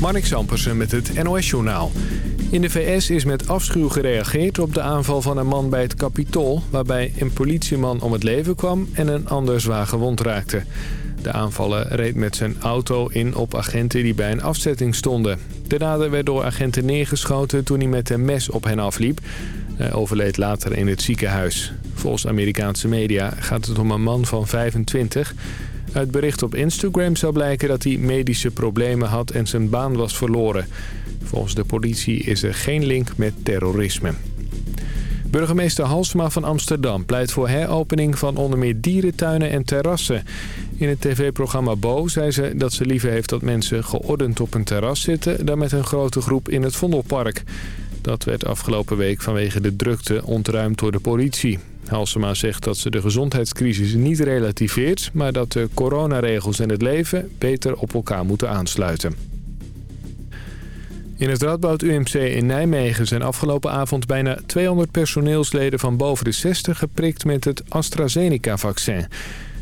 Marnik Sampersen met het NOS-journaal. In de VS is met afschuw gereageerd op de aanval van een man bij het Capitool... waarbij een politieman om het leven kwam en een ander zwaar gewond raakte. De aanvaller reed met zijn auto in op agenten die bij een afzetting stonden. De dader werd door agenten neergeschoten toen hij met een mes op hen afliep. Hij overleed later in het ziekenhuis. Volgens Amerikaanse media gaat het om een man van 25... Uit bericht op Instagram zou blijken dat hij medische problemen had en zijn baan was verloren. Volgens de politie is er geen link met terrorisme. Burgemeester Halsma van Amsterdam pleit voor heropening van onder meer dierentuinen en terrassen. In het tv-programma Bo zei ze dat ze liever heeft dat mensen geordend op een terras zitten... dan met een grote groep in het Vondelpark. Dat werd afgelopen week vanwege de drukte ontruimd door de politie. Halsema zegt dat ze de gezondheidscrisis niet relativeert... maar dat de coronaregels en het leven beter op elkaar moeten aansluiten. In het Radboud UMC in Nijmegen zijn afgelopen avond bijna 200 personeelsleden van boven de 60 geprikt met het AstraZeneca-vaccin.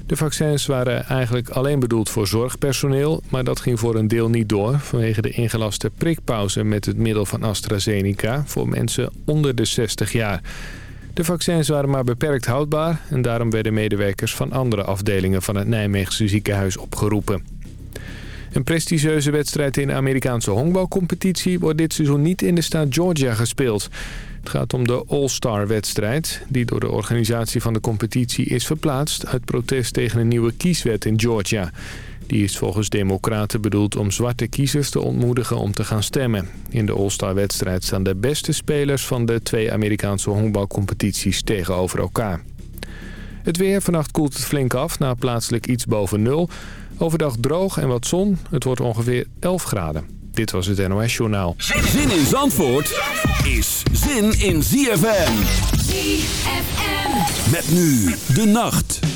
De vaccins waren eigenlijk alleen bedoeld voor zorgpersoneel, maar dat ging voor een deel niet door vanwege de ingelaste prikpauze met het middel van AstraZeneca voor mensen onder de 60 jaar. De vaccins waren maar beperkt houdbaar en daarom werden medewerkers van andere afdelingen van het Nijmeegse ziekenhuis opgeroepen. Een prestigieuze wedstrijd in de Amerikaanse honkbalcompetitie wordt dit seizoen niet in de staat Georgia gespeeld. Het gaat om de All-Star-wedstrijd, die door de organisatie van de competitie is verplaatst uit protest tegen een nieuwe kieswet in Georgia. Die is volgens democraten bedoeld om zwarte kiezers te ontmoedigen om te gaan stemmen. In de All-Star-wedstrijd staan de beste spelers van de twee Amerikaanse honkbalcompetities tegenover elkaar. Het weer, vannacht koelt het flink af, na plaatselijk iets boven nul. Overdag droog en wat zon. Het wordt ongeveer 11 graden. Dit was het NOS Journaal. Zin in Zandvoort is zin in ZFM. ZFM. Met nu de nacht.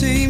see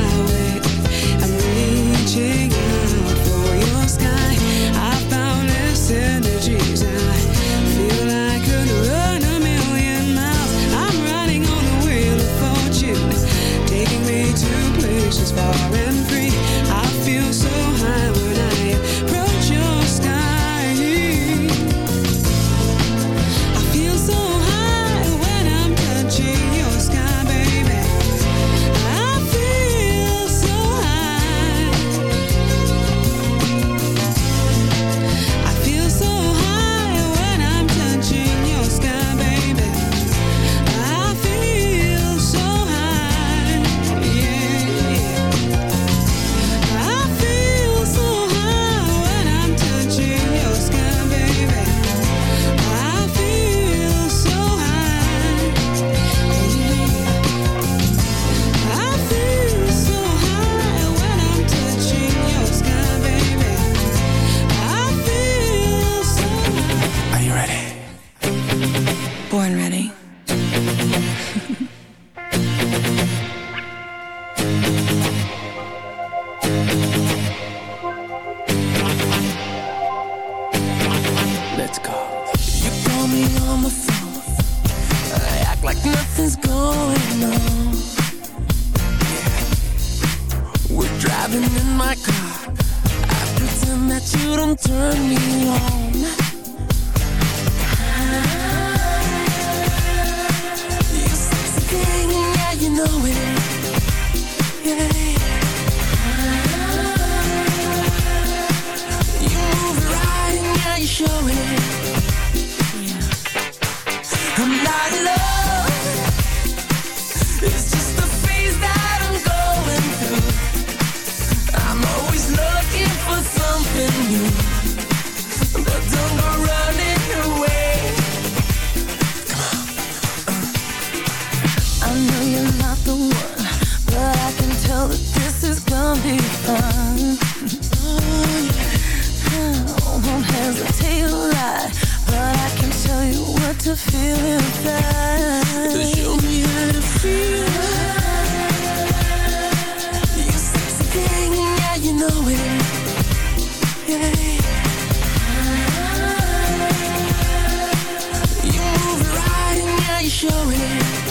love. But I can tell that this is gonna be fun. Oh, won't hesitate lie But I can you what to feel inside. Show me how to feel You sexy thing, yeah, you know it. Yeah. Show it.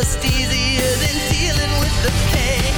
just easier than dealing with the pain.